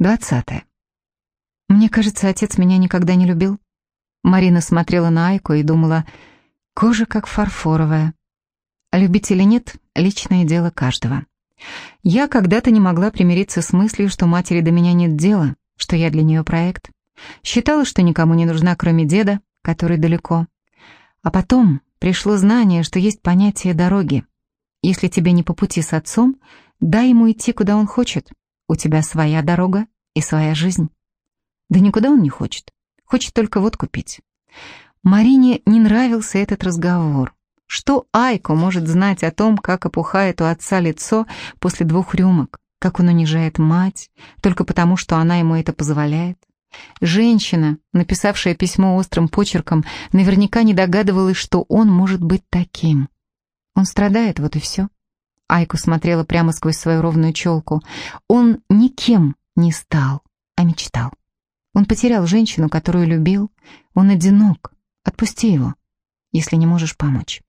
Двадцатое. Мне кажется, отец меня никогда не любил. Марина смотрела на Айку и думала, кожа как фарфоровая. Любить или нет — личное дело каждого. Я когда-то не могла примириться с мыслью, что матери до меня нет дела, что я для нее проект. Считала, что никому не нужна, кроме деда, который далеко. А потом пришло знание, что есть понятие дороги. Если тебе не по пути с отцом, дай ему идти, куда он хочет. У тебя своя дорога и своя жизнь. Да никуда он не хочет. Хочет только водку пить. Марине не нравился этот разговор. Что Айко может знать о том, как опухает у отца лицо после двух рюмок, как он унижает мать, только потому, что она ему это позволяет? Женщина, написавшая письмо острым почерком, наверняка не догадывалась, что он может быть таким. Он страдает, вот и все. Айку смотрела прямо сквозь свою ровную челку. Он никем не стал, а мечтал. Он потерял женщину, которую любил. Он одинок. Отпусти его, если не можешь помочь.